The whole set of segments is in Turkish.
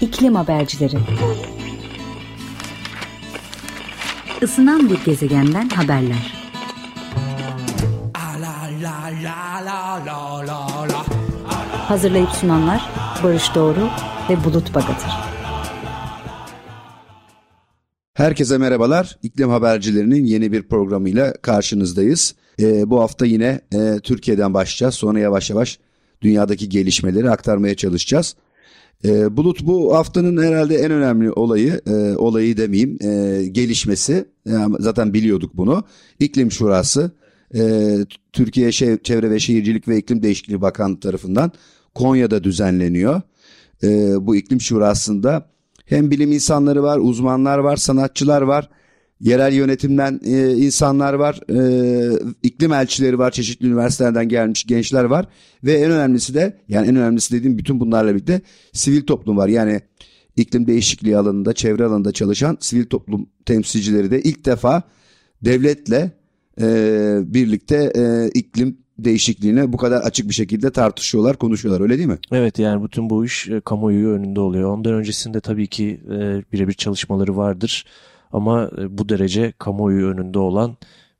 İklim Habercileri Isınan bir gezegenden haberler. Hazırlayıp sunanlar Barış Doğru ve Bulut Bagatır. Herkese merhabalar. İklim Habercilerinin yeni bir programıyla karşınızdayız. Ee, bu hafta yine e, Türkiye'den başlayacağız. Sonra yavaş yavaş dünyadaki gelişmeleri aktarmaya çalışacağız. E, Bulut bu haftanın herhalde en önemli olayı, e, olayı demeyeyim, e, gelişmesi. Yani zaten biliyorduk bunu. İklim Şurası, e, Türkiye Çevre ve Şehircilik ve İklim Değişikliği Bakanlığı tarafından Konya'da düzenleniyor. E, bu iklim şurasında hem bilim insanları var, uzmanlar var, sanatçılar var yerel yönetimden e, insanlar var, e, iklim elçileri var, çeşitli üniversitelerden gelmiş gençler var ve en önemlisi de yani en önemlisi dediğim bütün bunlarla birlikte sivil toplum var. Yani iklim değişikliği alanında, çevre alanında çalışan sivil toplum temsilcileri de ilk defa devletle e, birlikte e, iklim değişikliğine bu kadar açık bir şekilde tartışıyorlar, konuşuyorlar öyle değil mi? Evet yani bütün bu iş e, kamuoyu önünde oluyor. Ondan öncesinde tabii ki e, birebir çalışmaları vardır. Ama e, bu derece kamuoyu önünde olan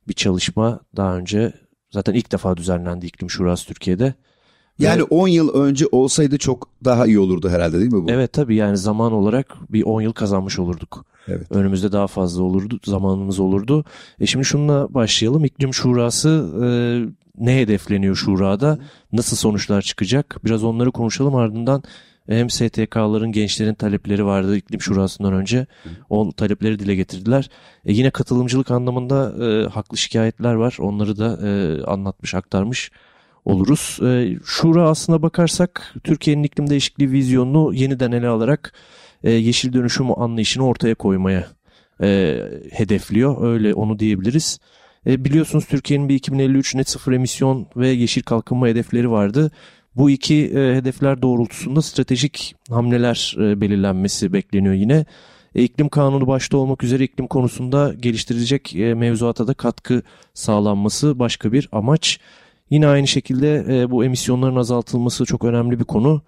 bir çalışma daha önce zaten ilk defa düzenlendi iklim şurası Türkiye'de. Yani 10 yıl önce olsaydı çok daha iyi olurdu herhalde değil mi bu? Evet tabii yani zaman olarak bir 10 yıl kazanmış olurduk. Evet. Önümüzde daha fazla olurdu, zamanımız olurdu. E şimdi şununla başlayalım. İklim Şurası e, ne hedefleniyor şurada? Nasıl sonuçlar çıkacak? Biraz onları konuşalım ardından hem STK'ların gençlerin talepleri vardı iklim şurasından önce. O talepleri dile getirdiler. E yine katılımcılık anlamında e, haklı şikayetler var. Onları da e, anlatmış, aktarmış oluruz. E, şura aslına bakarsak Türkiye'nin iklim değişikliği vizyonunu yeniden ele alarak e, yeşil dönüşüm anlayışını ortaya koymaya e, hedefliyor. Öyle onu diyebiliriz. E, biliyorsunuz Türkiye'nin bir 2053 net sıfır emisyon ve yeşil kalkınma hedefleri vardı. Bu iki e, hedefler doğrultusunda stratejik hamleler e, belirlenmesi bekleniyor yine. E, iklim kanunu başta olmak üzere iklim konusunda geliştirilecek e, mevzuata da katkı sağlanması başka bir amaç. Yine aynı şekilde e, bu emisyonların azaltılması çok önemli bir konu.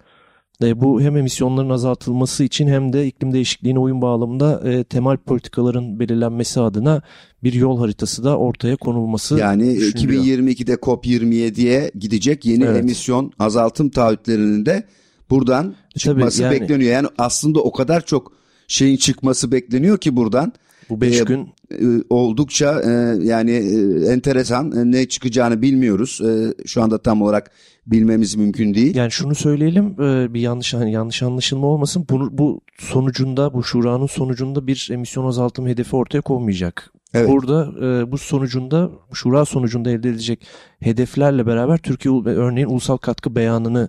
E, bu hem emisyonların azaltılması için hem de iklim değişikliğine uyum bağlamında e, temel politikaların belirlenmesi adına bir yol haritası da ortaya konulması Yani 2022'de COP27'ye gidecek yeni evet. emisyon azaltım taahhütlerinin de buradan çıkması yani, bekleniyor. Yani aslında o kadar çok şeyin çıkması bekleniyor ki buradan. Bu 5 e, gün e, oldukça e, yani e, enteresan e, ne çıkacağını bilmiyoruz. E, şu anda tam olarak bilmemiz mümkün değil. Yani şunu söyleyelim e, bir yanlış hani yanlış anlaşılma olmasın. Bu, bu sonucunda bu şuranın sonucunda bir emisyon azaltım hedefi ortaya konmayacak. Evet. Burada e, bu sonucunda şura sonucunda elde edilecek hedeflerle beraber Türkiye örneğin ulusal katkı beyanını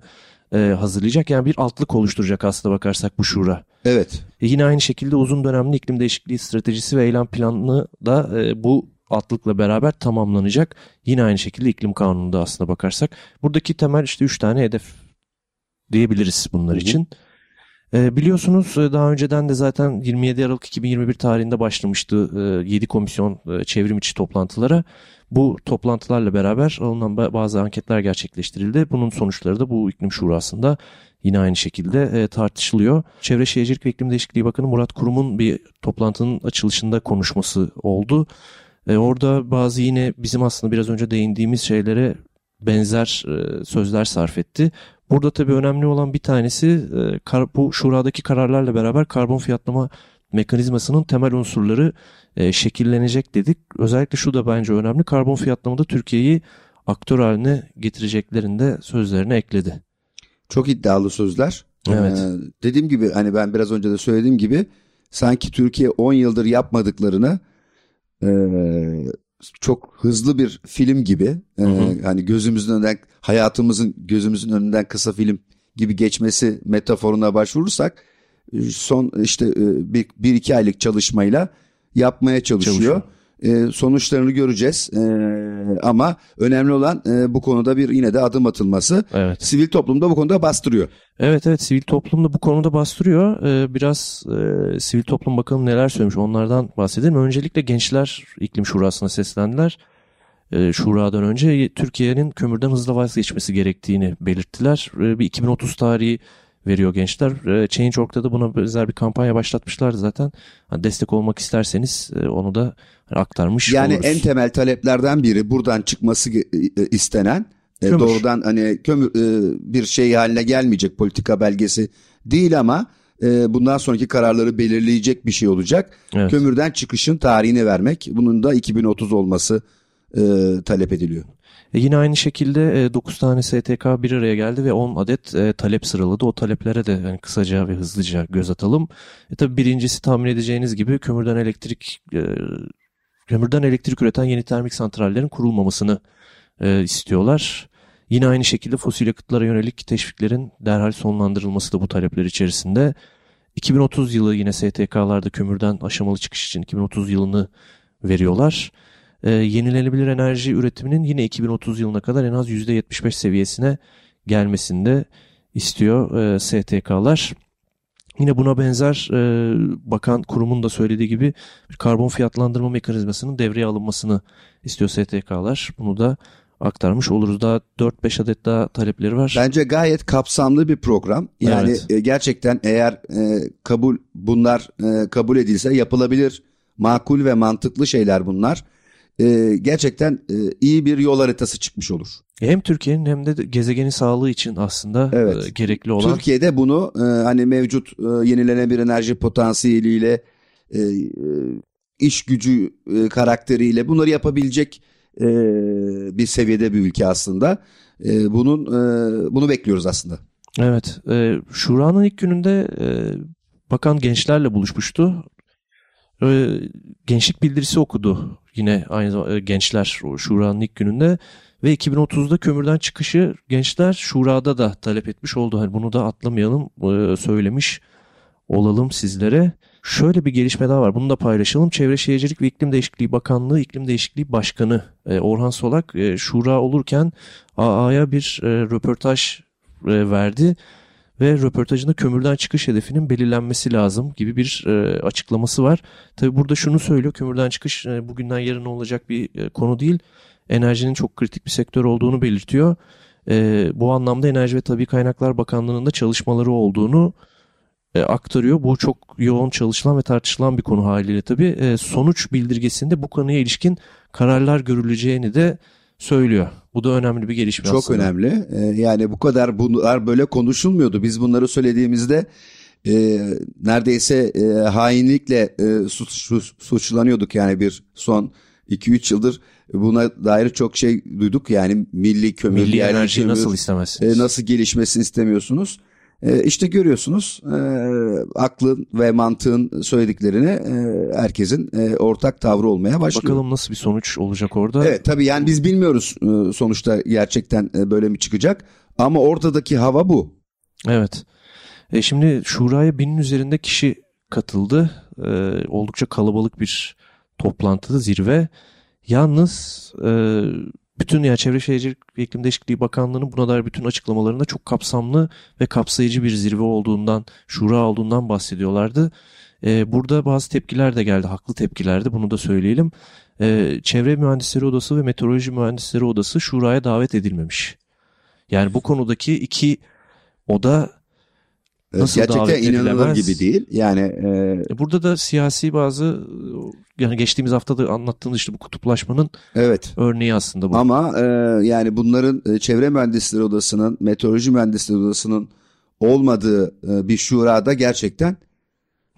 e, hazırlayacak. Yani bir altlık oluşturacak aslında bakarsak bu şura. Evet. E, yine aynı şekilde uzun dönemli iklim değişikliği stratejisi ve eylem planını da e, bu altlıkla beraber tamamlanacak. Yine aynı şekilde iklim kanununda aslında bakarsak. Buradaki temel işte 3 tane hedef diyebiliriz bunlar Hı-hı. için. E, biliyorsunuz e, daha önceden de zaten 27 Aralık 2021 tarihinde başlamıştı e, 7 komisyon e, çevrim içi toplantılara. Bu toplantılarla beraber alınan bazı anketler gerçekleştirildi. Bunun sonuçları da bu iklim şurasında yine aynı şekilde e, tartışılıyor. Çevre Şehircilik ve İklim Değişikliği Bakanı Murat Kurum'un bir toplantının açılışında konuşması oldu. E, orada bazı yine bizim aslında biraz önce değindiğimiz şeylere benzer e, sözler sarf etti. Burada tabii önemli olan bir tanesi bu şuradaki kararlarla beraber karbon fiyatlama mekanizmasının temel unsurları e, şekillenecek dedik. Özellikle şu da bence önemli. Karbon fiyatlamada Türkiye'yi aktör haline getireceklerinde sözlerine ekledi. Çok iddialı sözler. Evet. Ee, dediğim gibi hani ben biraz önce de söylediğim gibi sanki Türkiye 10 yıldır yapmadıklarını e, çok hızlı bir film gibi e, hani gözümüzün önünden hayatımızın gözümüzün önünden kısa film gibi geçmesi metaforuna başvurursak son işte e, bir, bir iki aylık çalışmayla yapmaya çalışıyor. çalışıyor. E, sonuçlarını göreceğiz e, ama önemli olan e, bu konuda bir yine de adım atılması. Evet. Sivil toplumda bu konuda bastırıyor. Evet evet sivil toplumda bu konuda bastırıyor. Ee, biraz e, sivil toplum bakalım neler söylemiş onlardan bahsedelim. Öncelikle gençler iklim şurasına seslendiler. E, şuradan önce Türkiye'nin kömürden hızla vazgeçmesi gerektiğini belirttiler. E, bir 2030 tarihi veriyor gençler. E, Change.org'da da buna benzer bir kampanya başlatmışlardı zaten. Hani destek olmak isterseniz e, onu da aktarmış Yani oluruz. en temel taleplerden biri buradan çıkması e, istenen e, Kömür. doğrudan hani kömür bir şey haline gelmeyecek politika belgesi değil ama bundan sonraki kararları belirleyecek bir şey olacak. Evet. Kömürden çıkışın tarihini vermek. Bunun da 2030 olması e, talep ediliyor. E yine aynı şekilde e, 9 tane STK bir araya geldi ve 10 adet e, talep sıraladı. O taleplere de yani kısaca ve hızlıca göz atalım. E tabi birincisi tahmin edeceğiniz gibi kömürden elektrik e, kömürden elektrik üreten yeni termik santrallerin kurulmamasını istiyorlar. Yine aynı şekilde fosil yakıtlara yönelik teşviklerin derhal sonlandırılması da bu talepler içerisinde. 2030 yılı yine STK'larda kömürden aşamalı çıkış için 2030 yılını veriyorlar. Ee, yenilenebilir enerji üretiminin yine 2030 yılına kadar en az %75 seviyesine gelmesini de istiyor e, STK'lar. Yine buna benzer e, bakan kurumun da söylediği gibi bir karbon fiyatlandırma mekanizmasının devreye alınmasını istiyor STK'lar. Bunu da aktarmış oluruz. Daha 4-5 adet daha talepleri var. Bence gayet kapsamlı bir program. Yani Evet. e, gerçekten eğer e, kabul bunlar e, kabul edilse yapılabilir, makul ve mantıklı şeyler bunlar. E, gerçekten e, iyi bir yol haritası çıkmış olur. Hem Türkiye'nin hem de gezegenin sağlığı için aslında Evet. e, gerekli olan Türkiye'de bunu e, hani mevcut e, yenilenebilir enerji potansiyeliyle e, e, iş gücü e, karakteriyle bunları yapabilecek e, bir seviyede bir ülke aslında. E, bunun e, bunu bekliyoruz aslında. Evet, e, Şura'nın ilk gününde e, bakan gençlerle buluşmuştu. E, gençlik bildirisi okudu yine aynı zamanda e, gençler Şura'nın ilk gününde ve 2030'da kömürden çıkışı gençler Şura'da da talep etmiş oldu. Hani bunu da atlamayalım, e, söylemiş olalım sizlere. Şöyle bir gelişme daha var. Bunu da paylaşalım. Çevre Şehircilik ve İklim Değişikliği Bakanlığı İklim Değişikliği Başkanı e, Orhan Solak Şura olurken AA'ya bir röportaj verdi ve röportajında kömürden çıkış hedefinin belirlenmesi lazım gibi bir e, açıklaması var. Tabi burada şunu söylüyor kömürden çıkış e, bugünden yarına olacak bir e, konu değil. Enerjinin çok kritik bir sektör olduğunu belirtiyor. E, bu anlamda Enerji ve Tabii Kaynaklar Bakanlığı'nın da çalışmaları olduğunu e, aktarıyor. Bu çok yoğun çalışılan ve tartışılan bir konu haliyle tabii. E, sonuç bildirgesinde bu konuya ilişkin kararlar görüleceğini de söylüyor. Bu da önemli bir gelişme Çok aslında. önemli. Ee, yani bu kadar bunlar böyle konuşulmuyordu. Biz bunları söylediğimizde e, neredeyse e, hainlikle e, suç, suç- suçlanıyorduk yani bir son 2-3 yıldır buna dair çok şey duyduk. Yani milli kömür, Milli enerjiyi kömür, nasıl istemezsiniz? e, nasıl gelişmesini istemiyorsunuz. E, işte görüyorsunuz e, aklın ve mantığın söylediklerine e, herkesin e, ortak tavrı olmaya başlıyor. Bakalım nasıl bir sonuç olacak orada. Evet tabii yani biz bilmiyoruz e, sonuçta gerçekten e, böyle mi çıkacak ama ortadaki hava bu. Evet. E şimdi Şura'ya binin üzerinde kişi katıldı. E, oldukça kalabalık bir toplantıda zirve. Yalnız e, bütün ya Çevre Şehircilik ve İklim Değişikliği Bakanlığı'nın buna dair bütün açıklamalarında çok kapsamlı ve kapsayıcı bir zirve olduğundan, şura olduğundan bahsediyorlardı. E, burada bazı tepkiler de geldi, haklı tepkilerdi. Bunu da söyleyelim. E, Çevre Mühendisleri Odası ve Meteoroloji Mühendisleri Odası şuraya davet edilmemiş. Yani bu konudaki iki oda Nasıl gerçekten inanılır edilemez? gibi değil. Yani e, E, Burada da siyasi bazı yani geçtiğimiz hafta da anlattığımız işte bu kutuplaşmanın evet örneği aslında bu. ama e, yani bunların e, Çevre Mühendisleri Odası'nın, Meteoroloji Mühendisleri Odası'nın olmadığı e, bir şurada gerçekten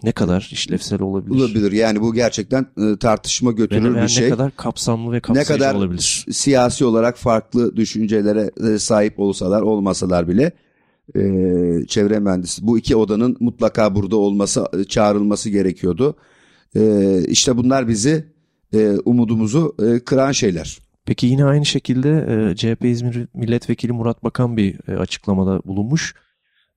ne kadar işlevsel olabilir? olabilir. Yani bu gerçekten e, tartişma Ve götürür ne, bir şey. ne kadar kapsamlı ve ne kapsayıcı kadar olabilir? siyasi olarak farklı düşüncelere e, sahip olsalar olmasalar bile e, çevre mühendisi bu iki odanın mutlaka burada olması çağrılması gerekiyordu. E, işte bunlar bizi e, umudumuzu e, kıran şeyler. Peki yine aynı şekilde e, CHP İzmir Milletvekili Murat Bakan bir e, açıklamada bulunmuş.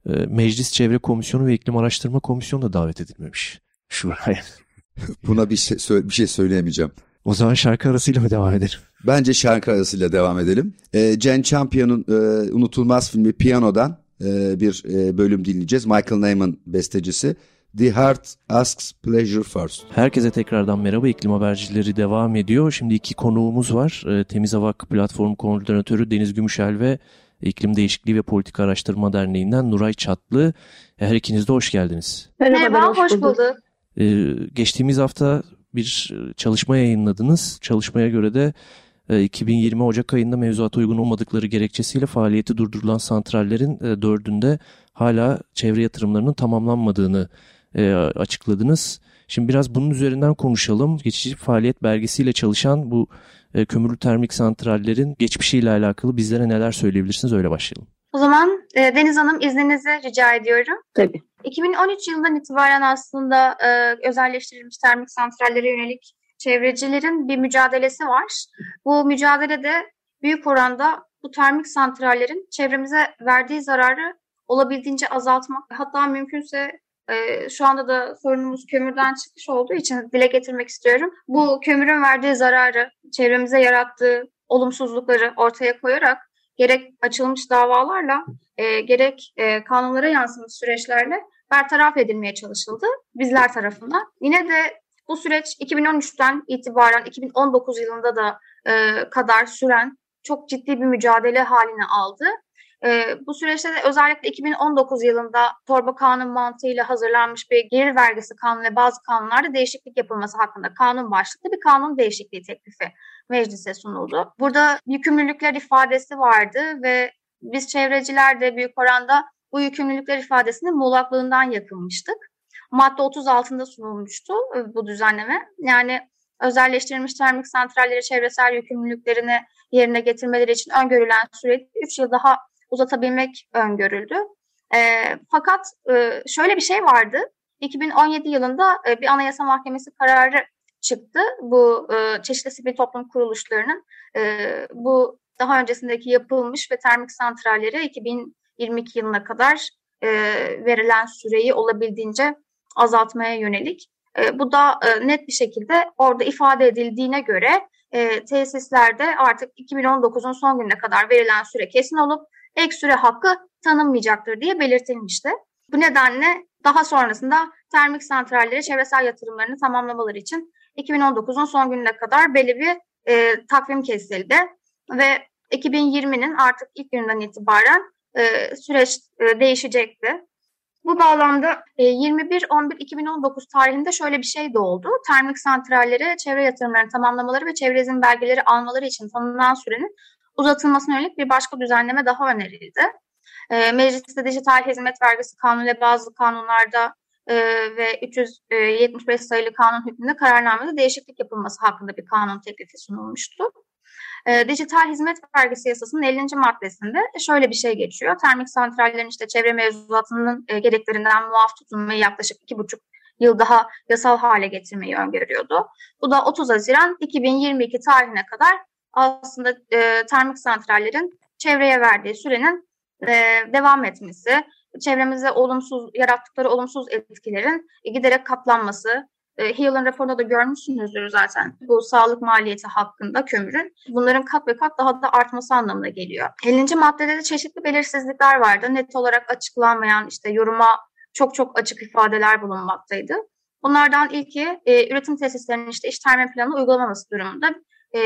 E, Meclis Çevre Komisyonu ve İklim Araştırma Komisyonu da davet edilmemiş. Şuraya. Buna bir şey, bir şey söyleyemeyeceğim. O zaman şarkı arasıyla mı devam edelim? Bence şarkı arasıyla devam edelim. E, Jen Champion'un e, unutulmaz filmi Piano'dan e, bir e, bölüm dinleyeceğiz. Michael Nyman bestecisi. The Heart Asks Pleasure First. Herkese tekrardan merhaba. İklim habercileri devam ediyor. Şimdi iki konuğumuz var. Ee, Temiz Hava Hakkı Platformu Koordinatörü Deniz Gümüşel ve İklim Değişikliği ve Politika Araştırma Derneği'nden Nuray Çatlı. Her ikiniz de hoş geldiniz. Merhaba, hoş, hoş bulduk. Ee, geçtiğimiz hafta bir çalışma yayınladınız. Çalışmaya göre de 2020 Ocak ayında mevzuata uygun olmadıkları gerekçesiyle faaliyeti durdurulan santrallerin e, dördünde hala çevre yatırımlarının tamamlanmadığını e, açıkladınız. Şimdi biraz bunun üzerinden konuşalım. Geçici faaliyet belgesiyle çalışan bu e, kömürlü termik santrallerin geçmişiyle alakalı bizlere neler söyleyebilirsiniz öyle başlayalım. O zaman e, Deniz Hanım izninizi rica ediyorum. Tabii. 2013 yılından itibaren aslında e, özelleştirilmiş termik santrallere yönelik çevrecilerin bir mücadelesi var. Bu mücadelede büyük oranda bu termik santrallerin çevremize verdiği zararı olabildiğince azaltmak, hatta mümkünse e, şu anda da sorunumuz kömürden çıkış olduğu için dile getirmek istiyorum. Bu kömürün verdiği zararı, çevremize yarattığı olumsuzlukları ortaya koyarak gerek açılmış davalarla e, gerek e, kanunlara yansımış süreçlerle bertaraf edilmeye çalışıldı bizler tarafından. Yine de bu süreç 2013'ten itibaren 2019 yılında da e, kadar süren çok ciddi bir mücadele haline aldı. E, bu süreçte de özellikle 2019 yılında torba kanun mantığıyla hazırlanmış bir gelir vergisi kanunu ve bazı kanunlarda değişiklik yapılması hakkında kanun başlıklı bir kanun değişikliği teklifi meclise sunuldu. Burada yükümlülükler ifadesi vardı ve biz çevreciler de büyük oranda bu yükümlülükler ifadesinin muğlaklığından yakınmıştık madde 30 altında sunulmuştu e, bu düzenleme. Yani özelleştirilmiş termik santrallere çevresel yükümlülüklerini yerine getirmeleri için öngörülen süreyi 3 yıl daha uzatabilmek öngörüldü. E, fakat e, şöyle bir şey vardı. 2017 yılında e, bir anayasa mahkemesi kararı çıktı. Bu e, çeşitli sivil toplum kuruluşlarının e, bu daha öncesindeki yapılmış ve termik santralleri 2022 yılına kadar e, verilen süreyi olabildiğince azaltmaya yönelik. E, bu da e, net bir şekilde orada ifade edildiğine göre e, tesislerde artık 2019'un son gününe kadar verilen süre kesin olup ek süre hakkı tanınmayacaktır diye belirtilmişti. Bu nedenle daha sonrasında termik santrallere çevresel yatırımlarını tamamlamaları için 2019'un son gününe kadar belli bir e, takvim kesildi ve 2020'nin artık ilk günden itibaren e, süreç e, değişecekti. Bu bağlamda 21-11-2019 e, tarihinde şöyle bir şey de oldu. Termik santrallere çevre yatırımlarını tamamlamaları ve çevre izin belgeleri almaları için tanınan sürenin uzatılmasına yönelik bir başka düzenleme daha önerildi. E, mecliste dijital hizmet vergisi kanunu ve bazı kanunlarda e, ve 375 sayılı kanun hükmünde kararnamede değişiklik yapılması hakkında bir kanun teklifi sunulmuştu. E, dijital hizmet vergisi yasasının 50. maddesinde şöyle bir şey geçiyor. Termik santrallerin işte çevre mevzuatının e, gereklerinden muaf tutulmayı yaklaşık iki buçuk yıl daha yasal hale getirmeyi öngörüyordu. Bu da 30 Haziran 2022 tarihine kadar aslında e, termik santrallerin çevreye verdiği sürenin e, devam etmesi, çevremize olumsuz yarattıkları olumsuz etkilerin giderek katlanması, e, raporunda da görmüşsünüzdür zaten bu sağlık maliyeti hakkında kömürün. Bunların kat ve kat daha da artması anlamına geliyor. 50. maddede de çeşitli belirsizlikler vardı. Net olarak açıklanmayan işte yoruma çok çok açık ifadeler bulunmaktaydı. Bunlardan ilki e, üretim tesislerinin işte iş termin planı uygulamaması durumunda e,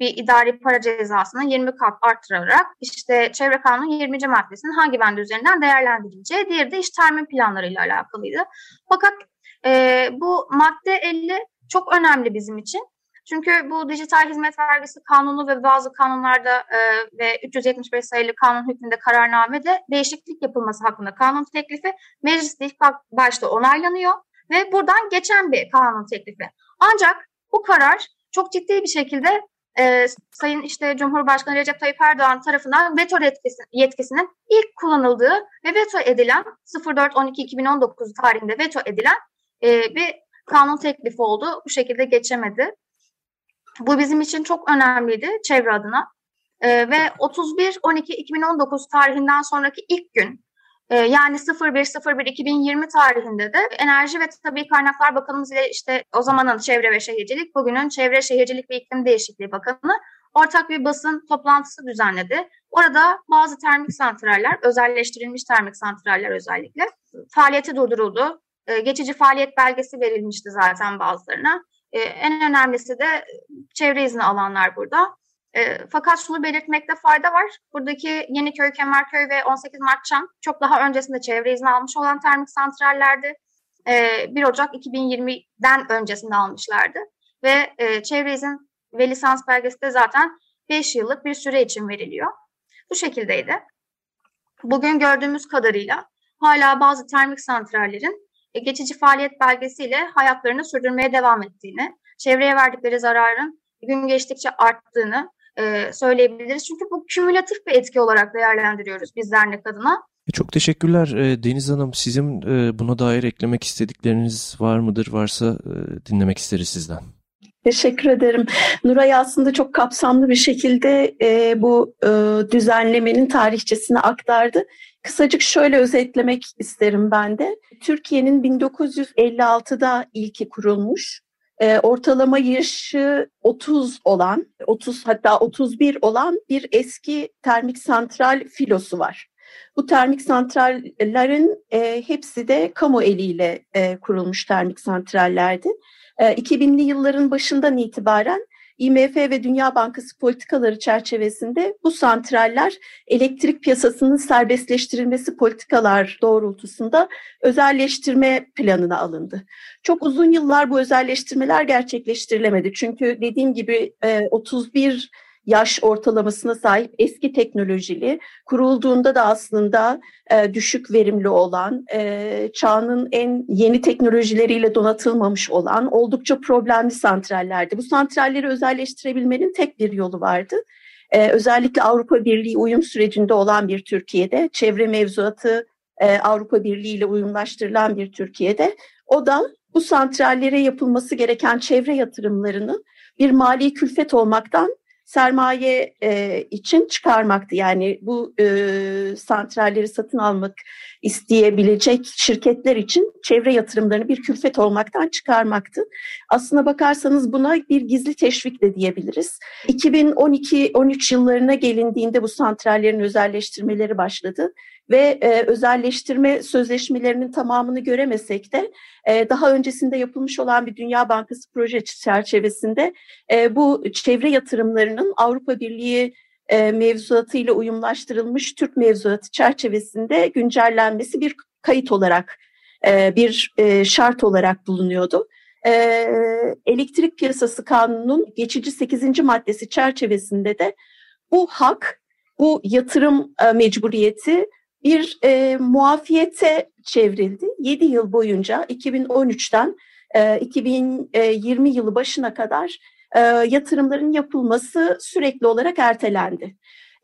bir idari para cezasını 20 kat arttırarak işte çevre kanunun 20. maddesinin hangi bende üzerinden değerlendirileceği, diğeri de iş termin planlarıyla alakalıydı. Fakat e, bu madde 50 çok önemli bizim için. Çünkü bu dijital hizmet vergisi kanunu ve bazı kanunlarda e, ve 375 sayılı kanun hükmünde kararnamede değişiklik yapılması hakkında kanun teklifi mecliste ilk başta onaylanıyor ve buradan geçen bir kanun teklifi. Ancak bu karar çok ciddi bir şekilde e, Sayın işte Cumhurbaşkanı Recep Tayyip Erdoğan tarafından veto yetkisi, yetkisinin ilk kullanıldığı ve veto edilen 04-12-2019 tarihinde veto edilen e, bir kanun teklifi oldu. Bu şekilde geçemedi. Bu bizim için çok önemliydi çevre adına. E, ve 31-12-2019 tarihinden sonraki ilk gün e, yani 01-01-2020 tarihinde de Enerji ve Tabii Kaynaklar Bakanımız ile işte o zamanın Çevre ve Şehircilik, bugünün Çevre, Şehircilik ve İklim Değişikliği Bakanı ortak bir basın toplantısı düzenledi. Orada bazı termik santraller, özelleştirilmiş termik santraller özellikle faaliyeti durduruldu. E, geçici faaliyet belgesi verilmişti zaten bazılarına. E, en önemlisi de çevre izni alanlar burada. E, fakat şunu belirtmekte fayda var. Buradaki Yeniköy, Kemerköy ve 18 Mart Çam çok daha öncesinde çevre izni almış olan termik santrallerdi. E, 1 Ocak 2020'den öncesinde almışlardı. Ve e, çevre izin ve lisans belgesi de zaten 5 yıllık bir süre için veriliyor. Bu şekildeydi. Bugün gördüğümüz kadarıyla hala bazı termik santrallerin geçici faaliyet belgesiyle hayatlarını sürdürmeye devam ettiğini, çevreye verdikleri zararın gün geçtikçe arttığını e, söyleyebiliriz. Çünkü bu kümülatif bir etki olarak değerlendiriyoruz biz dernek adına. E, çok teşekkürler Deniz Hanım. Sizin buna dair eklemek istedikleriniz var mıdır? Varsa dinlemek isteriz sizden. Teşekkür ederim. Nuray aslında çok kapsamlı bir şekilde e, bu e, düzenlemenin tarihçesini aktardı. Kısacık şöyle özetlemek isterim ben de. Türkiye'nin 1956'da ilki kurulmuş. E, ortalama yaşı 30 olan, 30 hatta 31 olan bir eski termik santral filosu var. Bu termik santrallerin e, hepsi de kamu eliyle e, kurulmuş termik santrallerdi. 2000'li ee, yılların başından itibaren IMF ve Dünya Bankası politikaları çerçevesinde bu santraller elektrik piyasasının serbestleştirilmesi politikalar doğrultusunda özelleştirme planına alındı. Çok uzun yıllar bu özelleştirmeler gerçekleştirilemedi. Çünkü dediğim gibi 31 yaş ortalamasına sahip eski teknolojili, kurulduğunda da aslında e, düşük verimli olan, e, çağının en yeni teknolojileriyle donatılmamış olan oldukça problemli santrallerdi. Bu santralleri özelleştirebilmenin tek bir yolu vardı. E, özellikle Avrupa Birliği uyum sürecinde olan bir Türkiye'de, çevre mevzuatı e, Avrupa Birliği ile uyumlaştırılan bir Türkiye'de, o da bu santrallere yapılması gereken çevre yatırımlarını bir mali külfet olmaktan sermaye e, için çıkarmaktı. Yani bu e, santralleri satın almak isteyebilecek şirketler için çevre yatırımlarını bir külfet olmaktan çıkarmaktı. Aslına bakarsanız buna bir gizli teşvik de diyebiliriz. 2012-13 yıllarına gelindiğinde bu santrallerin özelleştirmeleri başladı ve e, özelleştirme sözleşmelerinin tamamını göremesek de e, daha öncesinde yapılmış olan bir Dünya Bankası proje çerçevesinde e, bu çevre yatırımlarının Avrupa Birliği e, mevzuatıyla uyumlaştırılmış Türk mevzuatı çerçevesinde güncellenmesi bir kayıt olarak e, bir e, şart olarak bulunuyordu. E, elektrik piyasası kanunun geçici 8. maddesi çerçevesinde de bu hak, bu yatırım e, mecburiyeti bir e, muafiyete çevrildi. 7 yıl boyunca 2013'ten e, 2020 yılı başına kadar e, yatırımların yapılması sürekli olarak ertelendi.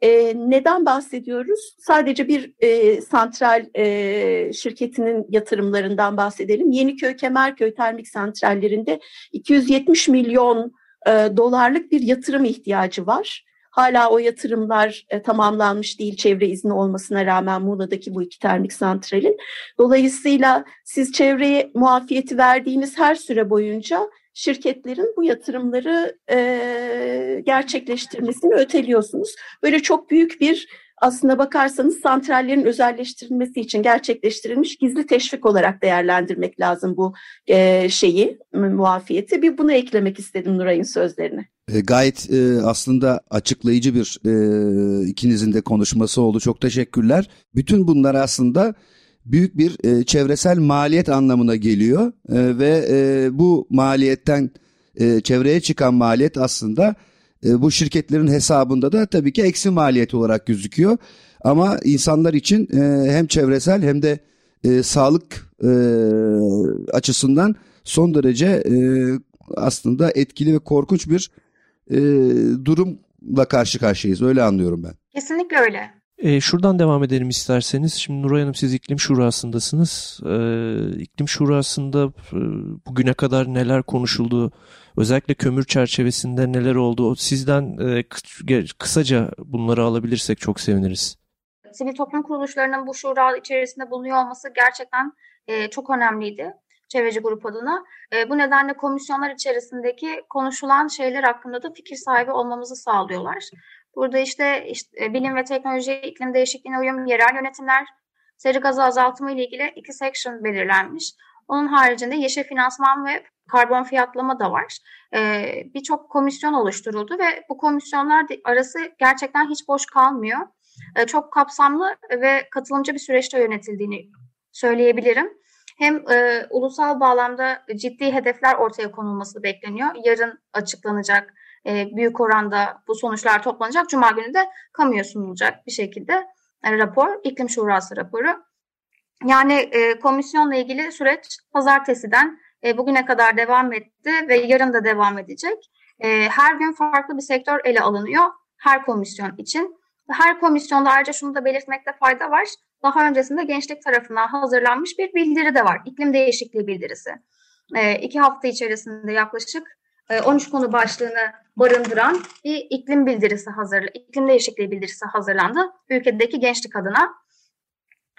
E, neden bahsediyoruz? Sadece bir e, santral e, şirketinin yatırımlarından bahsedelim. Yeniköy Kemerköy termik santrallerinde 270 milyon e, dolarlık bir yatırım ihtiyacı var. Hala o yatırımlar e, tamamlanmış değil çevre izni olmasına rağmen Muğla'daki bu iki termik santralin. Dolayısıyla siz çevreye muafiyeti verdiğiniz her süre boyunca şirketlerin bu yatırımları e, gerçekleştirmesini öteliyorsunuz. Böyle çok büyük bir aslına bakarsanız santrallerin özelleştirilmesi için gerçekleştirilmiş gizli teşvik olarak değerlendirmek lazım bu e, şeyi, muafiyeti. Bir bunu eklemek istedim Nuray'ın sözlerine. E, gayet e, aslında açıklayıcı bir e, ikinizin de konuşması oldu. Çok teşekkürler. Bütün bunlar aslında büyük bir e, çevresel maliyet anlamına geliyor e, ve e, bu maliyetten e, çevreye çıkan maliyet aslında e, bu şirketlerin hesabında da tabii ki eksi maliyet olarak gözüküyor. Ama insanlar için e, hem çevresel hem de e, sağlık e, açısından son derece e, aslında etkili ve korkunç bir e, durumla karşı karşıyayız. Öyle anlıyorum ben. Kesinlikle öyle. E, şuradan devam edelim isterseniz. Şimdi Nuray Hanım siz iklim şurasındasınız. E, iklim şurasında e, bugüne kadar neler konuşuldu? Özellikle kömür çerçevesinde neler oldu? Sizden e, kısaca bunları alabilirsek çok seviniriz. Sivil toplum kuruluşlarının bu şura içerisinde bulunuyor olması gerçekten e, çok önemliydi çevreci grup adına. E, bu nedenle komisyonlar içerisindeki konuşulan şeyler hakkında da fikir sahibi olmamızı sağlıyorlar. Burada işte, işte e, bilim ve teknoloji, iklim değişikliğine uyum, yerel yönetimler, seri gazı azaltımı ile ilgili iki section belirlenmiş. Onun haricinde yeşil finansman ve karbon fiyatlama da var. E, Birçok komisyon oluşturuldu ve bu komisyonlar arası gerçekten hiç boş kalmıyor. E, çok kapsamlı ve katılımcı bir süreçte yönetildiğini söyleyebilirim. Hem e, ulusal bağlamda ciddi hedefler ortaya konulması bekleniyor. Yarın açıklanacak e, büyük oranda bu sonuçlar toplanacak. Cuma günü de kamuya sunulacak bir şekilde e, rapor, iklim şurası raporu. Yani e, komisyonla ilgili süreç pazartesiden e, bugüne kadar devam etti ve yarın da devam edecek. E, her gün farklı bir sektör ele alınıyor her komisyon için. Her komisyonda ayrıca şunu da belirtmekte fayda var. Daha öncesinde gençlik tarafından hazırlanmış bir bildiri de var. İklim değişikliği bildirisi. E, iki hafta içerisinde yaklaşık 13 e, konu başlığını barındıran bir iklim bildirisi hazır, iklim değişikliği bildirisi hazırlandı ülkedeki gençlik adına.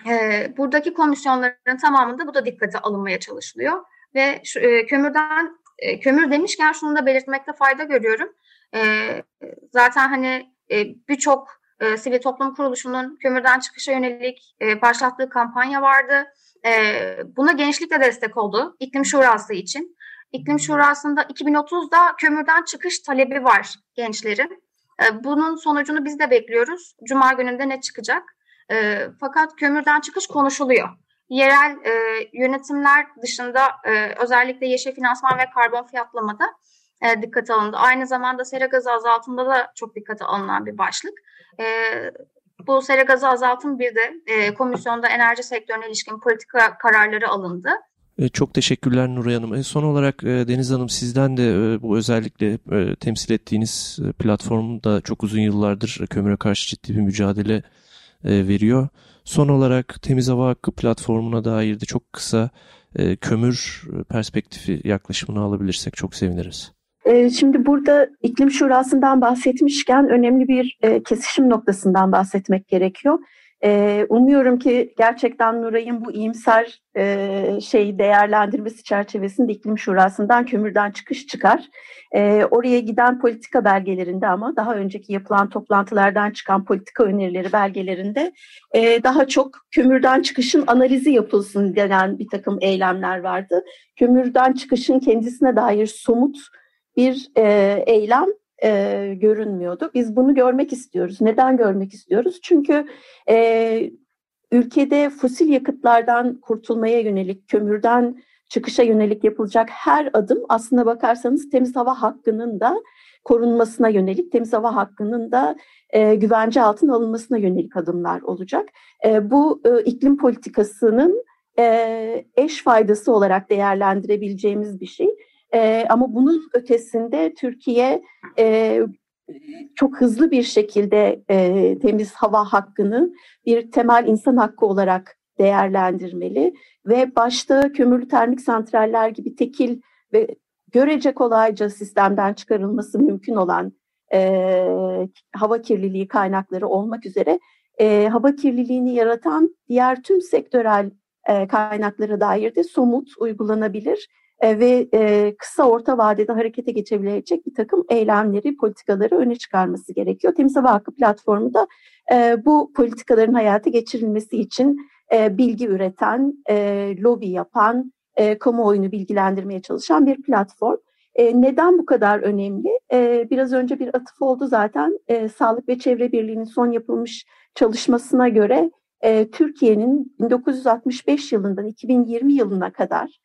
E, buradaki komisyonların tamamında bu da dikkate alınmaya çalışılıyor ve şu, e, kömürden e, kömür demişken şunu da belirtmekte fayda görüyorum. E, zaten hani e, birçok e, sivil toplum kuruluşunun kömürden çıkışa yönelik e, başlattığı kampanya vardı. E, buna gençlik de destek oldu. İklim Şurası için. İklim Şurası'nda 2030'da kömürden çıkış talebi var gençlerin. E, bunun sonucunu biz de bekliyoruz. Cuma gününde ne çıkacak? E, fakat kömürden çıkış konuşuluyor. Yerel e, yönetimler dışında e, özellikle yeşil finansman ve karbon fiyatlamada e, dikkate alındı. Aynı zamanda sera gazı azaltımında da çok dikkate alınan bir başlık. E, bu sera gazı azaltım bir de e, komisyonda enerji sektörüne ilişkin politika kararları alındı. E, çok teşekkürler Nuray Hanım. E, son olarak e, Deniz Hanım sizden de bu özellikle temsil ettiğiniz platform da çok uzun yıllardır kömüre karşı ciddi bir mücadele veriyor. Son olarak Temiz Hava Hakkı platformuna dair de çok kısa kömür perspektifi yaklaşımını alabilirsek çok seviniriz. Şimdi burada iklim şurasından bahsetmişken önemli bir kesişim noktasından bahsetmek gerekiyor. E, umuyorum ki gerçekten Nuray'ın bu iyimser e, şey değerlendirmesi çerçevesinde iklim şurasından kömürden çıkış çıkar. E, oraya giden politika belgelerinde ama daha önceki yapılan toplantılardan çıkan politika önerileri belgelerinde e, daha çok kömürden çıkışın analizi yapılsın denen bir takım eylemler vardı. Kömürden çıkışın kendisine dair somut bir e, eylem e, görünmüyordu. Biz bunu görmek istiyoruz. Neden görmek istiyoruz? Çünkü e, ülkede fosil yakıtlardan kurtulmaya yönelik, kömürden çıkışa yönelik yapılacak her adım aslında bakarsanız temiz hava hakkının da korunmasına yönelik, temiz hava hakkının da e, güvence altına alınmasına yönelik adımlar olacak. E, bu e, iklim politikasının e, eş faydası olarak değerlendirebileceğimiz bir şey. E, ama bunun ötesinde Türkiye e, çok hızlı bir şekilde e, temiz hava hakkını bir temel insan hakkı olarak değerlendirmeli ve başta kömürlü termik santraller gibi tekil ve görece kolayca sistemden çıkarılması mümkün olan e, hava kirliliği kaynakları olmak üzere e, hava kirliliğini yaratan diğer tüm sektörel e, kaynaklara dair de somut uygulanabilir ve e, kısa orta vadede harekete geçebilecek bir takım eylemleri, politikaları öne çıkarması gerekiyor. Temiz Hava Hakkı platformu da e, bu politikaların hayata geçirilmesi için bilgi üreten, lobi yapan, kamuoyunu bilgilendirmeye çalışan bir platform. neden bu kadar önemli? biraz önce bir atıf oldu zaten. Sağlık ve Çevre Birliği'nin son yapılmış çalışmasına göre Türkiye'nin 1965 yılından 2020 yılına kadar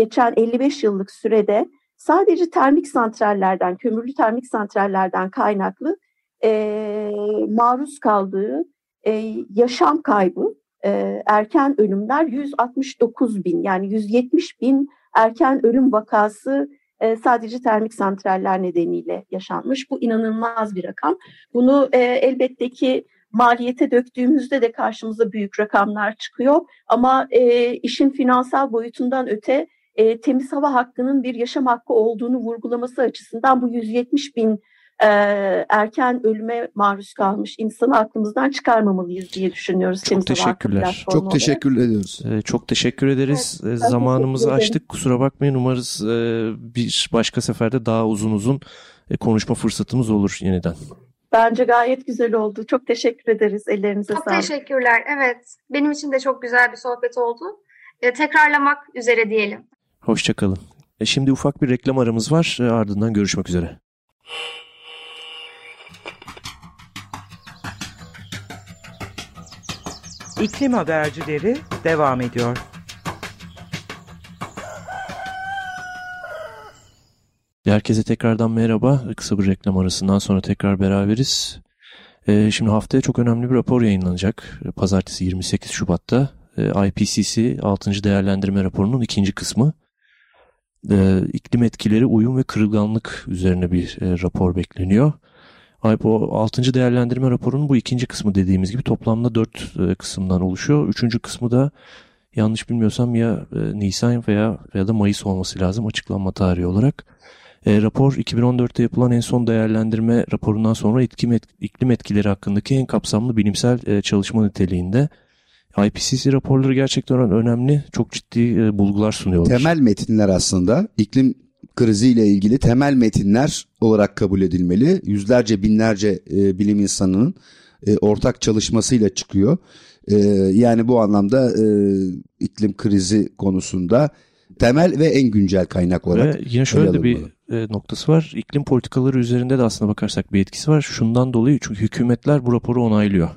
geçen 55 yıllık sürede sadece termik santrallerden, kömürlü termik santrallerden kaynaklı e, maruz kaldığı e, yaşam kaybı, e, erken ölümler 169 bin yani 170 bin erken ölüm vakası e, sadece termik santraller nedeniyle yaşanmış. Bu inanılmaz bir rakam. Bunu e, elbette ki maliyete döktüğümüzde de karşımıza büyük rakamlar çıkıyor. Ama e, işin finansal boyutundan öte e, temiz hava hakkının bir yaşam hakkı olduğunu vurgulaması açısından bu 170 bin e, erken ölüme maruz kalmış insanı aklımızdan çıkarmamalıyız diye düşünüyoruz. Çok temiz teşekkürler. Çok teşekkür ediyoruz. Ee, çok teşekkür ederiz. Evet, Zamanımızı açtık. Kusura bakmayın. Umarız e, bir başka seferde daha uzun uzun e, konuşma fırsatımız olur yeniden. Bence gayet güzel oldu. Çok teşekkür ederiz. Ellerinize çok sağlık. Çok teşekkürler. Evet. Benim için de çok güzel bir sohbet oldu. e, tekrarlamak üzere diyelim. Hoşçakalın. E şimdi ufak bir reklam aramız var. E, ardından görüşmek üzere. İklim habercileri devam ediyor. Herkese tekrardan merhaba. Kısa bir reklam arasından sonra tekrar beraberiz. Ee, şimdi haftaya çok önemli bir rapor yayınlanacak. Pazartesi 28 Şubat'ta IPCC 6. değerlendirme raporunun ikinci kısmı. Ee, iklim etkileri, uyum ve kırılganlık üzerine bir e, rapor bekleniyor. O 6. değerlendirme raporunun bu ikinci kısmı dediğimiz gibi toplamda 4 e, kısımdan oluşuyor. Üçüncü kısmı da yanlış bilmiyorsam ya e, Nisan veya ya da Mayıs olması lazım açıklanma tarihi olarak. E, rapor 2014'te yapılan en son değerlendirme raporundan sonra iklim, et, iklim etkileri hakkındaki en kapsamlı bilimsel e, çalışma niteliğinde. IPCC raporları gerçekten önemli, çok ciddi e, bulgular sunuyorlar. Temel metinler aslında iklim kriziyle ilgili temel metinler olarak kabul edilmeli. Yüzlerce binlerce e, bilim insanının e, ortak çalışmasıyla çıkıyor. E, yani bu anlamda e, iklim krizi konusunda temel ve en güncel kaynak olarak. Ve yine şöyle de bir e, noktası var. İklim politikaları üzerinde de aslında bakarsak bir etkisi var. Şundan dolayı çünkü hükümetler bu raporu onaylıyor.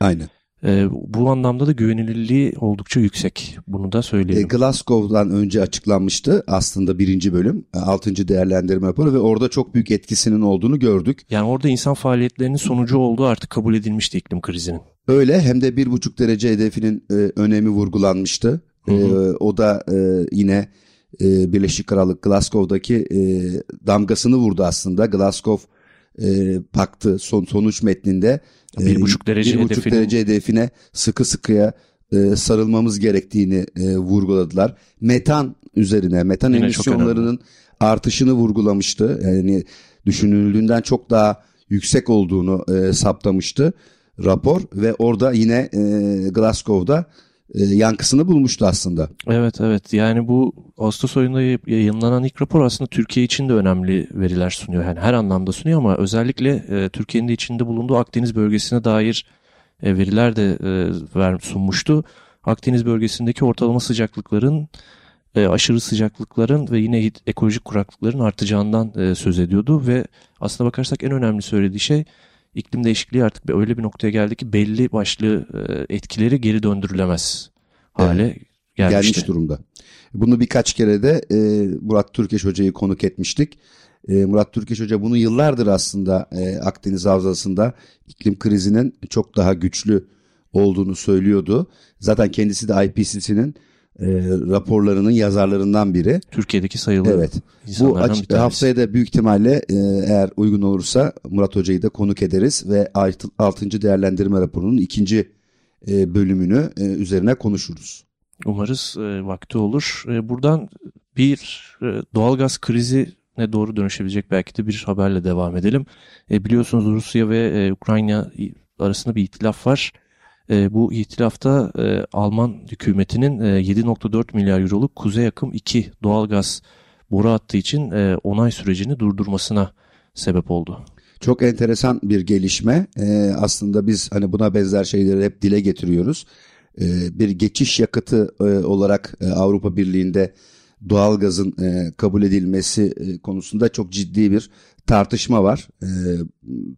Aynen. E, bu anlamda da güvenilirliği oldukça yüksek. Bunu da söyleyelim. E, Glasgow'dan önce açıklanmıştı aslında birinci bölüm. E, altıncı değerlendirme raporu ve orada çok büyük etkisinin olduğunu gördük. Yani orada insan faaliyetlerinin sonucu olduğu artık kabul edilmişti iklim krizinin. Öyle hem de bir buçuk derece hedefinin e, önemi vurgulanmıştı. Hı hı. E, o da e, yine e, Birleşik Krallık Glasgow'daki e, damgasını vurdu aslında. Glasgow e, paktı son sonuç metninde bir buçuk derece, bir buçuk derece hedefine sıkı sıkıya e, sarılmamız gerektiğini e, vurguladılar. Metan üzerine metan Yine emisyonlarının artışını vurgulamıştı. Yani düşünüldüğünden çok daha yüksek olduğunu e, saptamıştı rapor ve orada yine e, Glasgow'da e, yankısını bulmuştu aslında. Evet evet yani bu Ağustos ayında yayınlanan ilk rapor aslında Türkiye için de önemli veriler sunuyor. Yani her anlamda sunuyor ama özellikle e, Türkiye'nin de içinde bulunduğu Akdeniz bölgesine dair e, veriler de e, sunmuştu. Akdeniz bölgesindeki ortalama sıcaklıkların aşırı sıcaklıkların ve yine ekolojik kuraklıkların artacağından söz ediyordu ve aslına bakarsak en önemli söylediği şey iklim değişikliği artık öyle bir noktaya geldi ki belli başlı e, etkileri geri döndürülemez hale evet. gelmişti. Gelmiş durumda. Bunu birkaç kere de e, Murat Türkeş Hoca'yı konuk etmiştik. E, Murat Türkeş Hoca bunu yıllardır aslında e, Akdeniz Havzası'nda iklim krizinin çok daha güçlü olduğunu söylüyordu. Zaten kendisi de IPCC'nin raporlarının yazarlarından biri. Türkiye'deki sayılı Evet. Bu aç, haftaya da büyük ihtimalle e, eğer uygun olursa Murat Hoca'yı da konuk ederiz ve 6. değerlendirme raporunun ikinci e, bölümünü e, üzerine konuşuruz. Umarız e, vakti olur. E, buradan bir e, doğalgaz krizi ne doğru dönüşebilecek belki de bir haberle devam edelim. E, biliyorsunuz Rusya ve e, Ukrayna arasında bir itilaf var. E, bu ihtilafta e, Alman hükümetinin e, 7.4 milyar euroluk Kuzey Akım 2 doğalgaz boru hattı için e, onay sürecini durdurmasına sebep oldu. Çok enteresan bir gelişme. E, aslında biz hani buna benzer şeyleri hep dile getiriyoruz. E, bir geçiş yakıtı e, olarak e, Avrupa Birliği'nde doğalgazın e, kabul edilmesi e, konusunda çok ciddi bir tartışma var. E,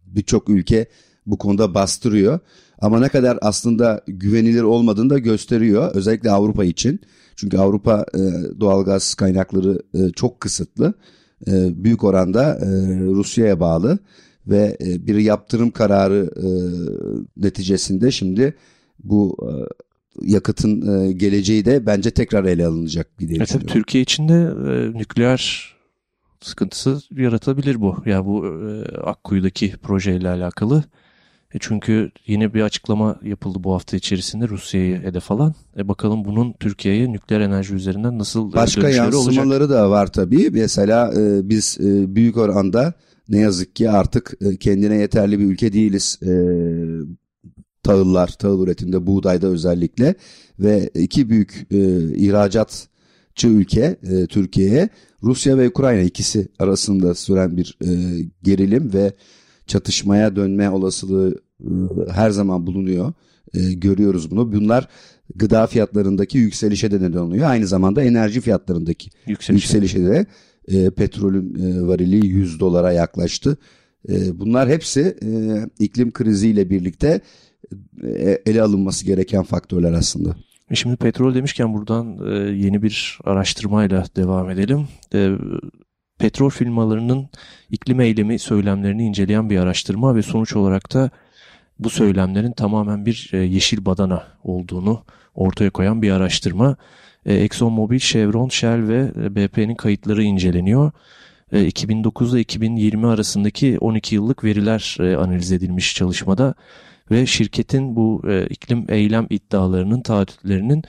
Birçok ülke bu konuda bastırıyor. Ama ne kadar aslında güvenilir olmadığını da gösteriyor. Özellikle Avrupa için. Çünkü Avrupa e, doğalgaz kaynakları e, çok kısıtlı. E, büyük oranda e, Rusya'ya bağlı ve e, bir yaptırım kararı e, neticesinde şimdi bu e, yakıtın e, geleceği de bence tekrar ele alınacak diye evet, düşünüyorum. Türkiye için de e, nükleer sıkıntısı yaratabilir bu. Ya yani bu e, Akkuyu'daki projeyle alakalı. E çünkü yine bir açıklama yapıldı bu hafta içerisinde Rusya'yı hedef alan. E bakalım bunun Türkiye'ye nükleer enerji üzerinden nasıl e, Başka yansımaları olacak? da var tabii. Mesela e, biz e, büyük oranda ne yazık ki artık e, kendine yeterli bir ülke değiliz. E, tahıllar, tahıl üretiminde, buğdayda özellikle ve iki büyük e, ihracatçı ülke e, Türkiye'ye Rusya ve Ukrayna ikisi arasında süren bir e, gerilim ve çatışmaya dönme olasılığı her zaman bulunuyor. E, görüyoruz bunu. Bunlar gıda fiyatlarındaki yükselişe de neden oluyor. Aynı zamanda enerji fiyatlarındaki yükselişe, yükselişe de e, petrolün e, varili 100 dolara yaklaştı. E, bunlar hepsi e, iklim kriziyle birlikte e, ele alınması gereken faktörler aslında. E, şimdi petrol demişken buradan e, yeni bir araştırmayla devam edelim. E, petrol firmalarının iklim eylemi söylemlerini inceleyen bir araştırma ve sonuç olarak da bu söylemlerin tamamen bir e, yeşil badana olduğunu ortaya koyan bir araştırma. E, ExxonMobil, Chevron, Shell ve e, BP'nin kayıtları inceleniyor. 2009 ile 2020 arasındaki 12 yıllık veriler analiz edilmiş çalışmada ve şirketin bu iklim eylem iddialarının taahhütlerinin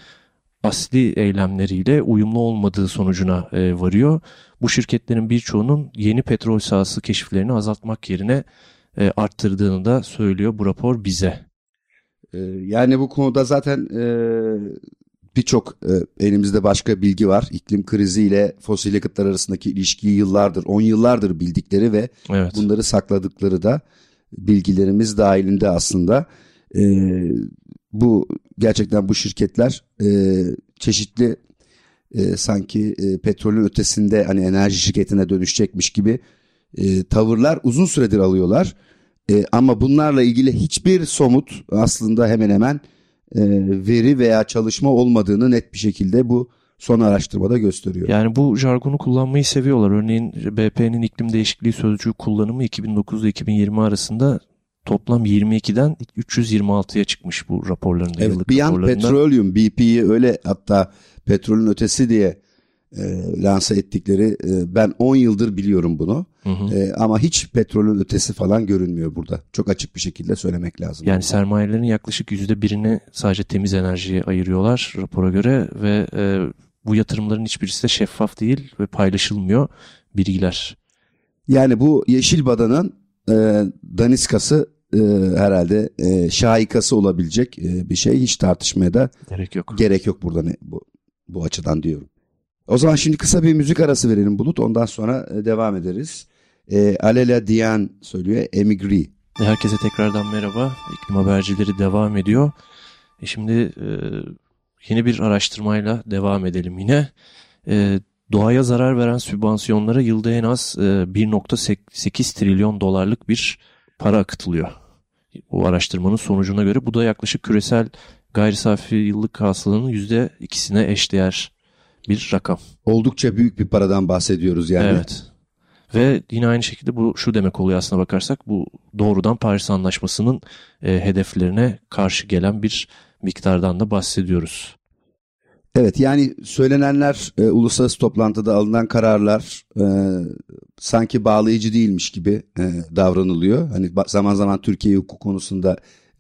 asli eylemleriyle uyumlu olmadığı sonucuna varıyor. Bu şirketlerin birçoğunun yeni petrol sahası keşiflerini azaltmak yerine arttırdığını da söylüyor bu rapor bize. Yani bu konuda zaten birçok e, elimizde başka bilgi var. İklim krizi ile fosil yakıtlar arasındaki ilişkiyi yıllardır, on yıllardır bildikleri ve evet. bunları sakladıkları da bilgilerimiz dahilinde aslında. E, bu gerçekten bu şirketler e, çeşitli e, sanki e, petrolün ötesinde hani enerji şirketine dönüşecekmiş gibi e, tavırlar uzun süredir alıyorlar. E, ama bunlarla ilgili hiçbir somut aslında hemen hemen e, veri veya çalışma olmadığını net bir şekilde bu son araştırmada gösteriyor. Yani bu jargonu kullanmayı seviyorlar. Örneğin BP'nin iklim değişikliği sözcüğü kullanımı 2009 ile 2020 arasında toplam 22'den 326'ya çıkmış bu raporlarında. Evet, bir yan petroleum BP'yi öyle hatta petrolün ötesi diye e, lanse ettikleri e, ben 10 yıldır biliyorum bunu. Hı hı. E, ama hiç petrolün ötesi falan görünmüyor burada. Çok açık bir şekilde söylemek lazım. Yani sermayelerin yaklaşık %1'ini sadece temiz enerjiye ayırıyorlar rapora göre ve e, bu yatırımların hiçbirisi de şeffaf değil ve paylaşılmıyor bilgiler. Yani bu yeşil badanın e, daniskası e, herhalde e, şahikası olabilecek e, bir şey. Hiç tartışmaya da gerek yok. Gerek yok burada ne, bu, bu açıdan diyorum. O zaman şimdi kısa bir müzik arası verelim Bulut. Ondan sonra e, devam ederiz. E, Alela Diyan söylüyor Emigri. Herkese tekrardan merhaba. İklim habercileri devam ediyor. E şimdi e, yeni bir araştırmayla devam edelim yine. E, doğaya zarar veren sübvansiyonlara yılda en az e, 1.8 trilyon dolarlık bir para akıtılıyor. Bu araştırmanın sonucuna göre bu da yaklaşık küresel gayri safi yıllık hasılanın %2'sine eşdeğer bir rakam. Oldukça büyük bir paradan bahsediyoruz yani. Evet. Ve yine aynı şekilde bu şu demek oluyor aslına bakarsak bu doğrudan Paris Anlaşması'nın e, hedeflerine karşı gelen bir miktardan da bahsediyoruz. Evet yani söylenenler e, uluslararası toplantıda alınan kararlar e, sanki bağlayıcı değilmiş gibi e, davranılıyor. Hani zaman zaman Türkiye hukuk konusunda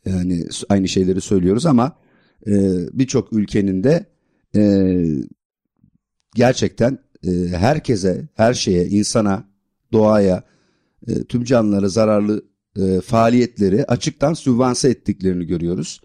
e, hani aynı şeyleri söylüyoruz ama e, birçok ülkenin de e, gerçekten e, herkese, her şeye, insana, doğaya, e, tüm canlılara zararlı e, faaliyetleri açıktan sübvanse ettiklerini görüyoruz.